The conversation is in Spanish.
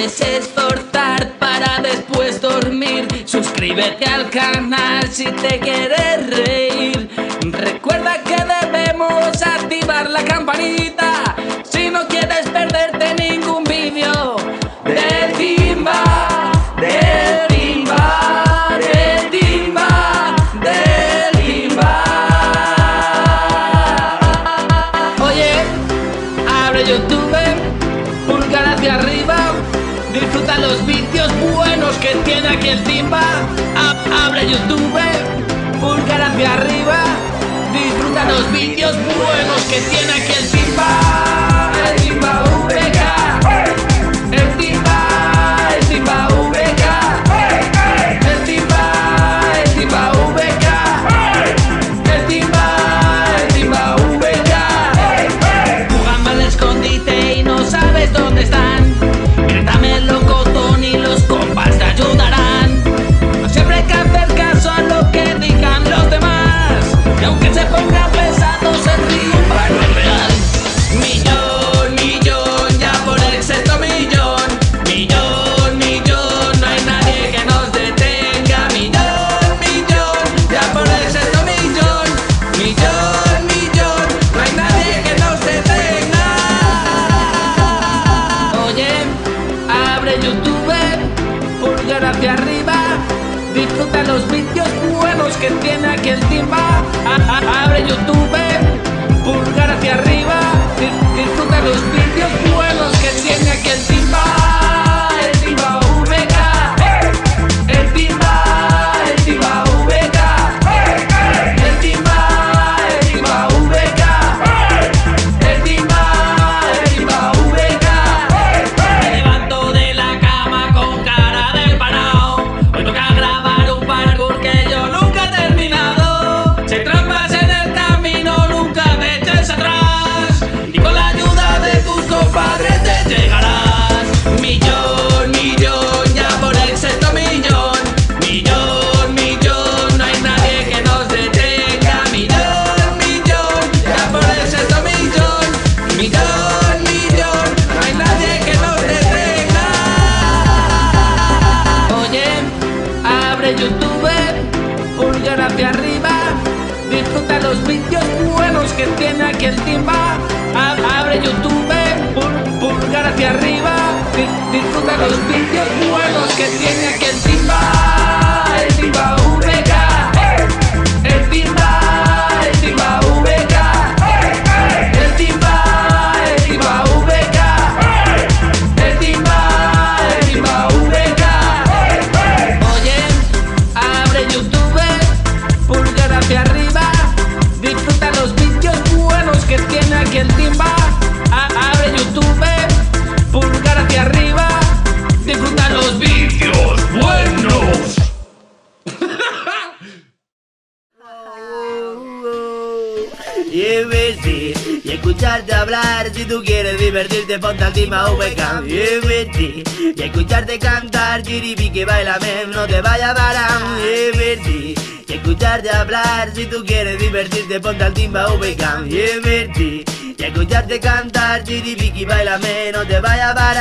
debes esforzar para después dormir. Suscríbete al canal si te quieres reír. Recuerda que debemos activar la campanita si no quieres perderte ningún vídeo del Timba, del Timba, del Timba, del Timba. Oye, abre YouTube, pulgar hacia arriba disfruta los vídeos buenos que tiene aquí el Timba. Abre YouTube, pulgar hacia arriba, disfruta los vídeos buenos que tiene Disfruta los vídeos buenos que tiene aquí el Timba Abre YouTube, pulgar hacia arriba abre YouTube, pulgar hacia arriba Disfruta los vídeos buenos que tiene aquí el Timba. Abre YouTube, pul- pulgar hacia arriba Dis- Disfruta los vídeos buenos Y y escucharte hablar Si tú quieres divertirte ponte al Tima VK Y vestir y escucharte cantar Chiripi que bailame no te vaya a parar. Y y escucharte hablar Si tú quieres divertirte ponte al Timba VK Y vestir y escucharte cantar Chiripi que bailame no te vaya a parar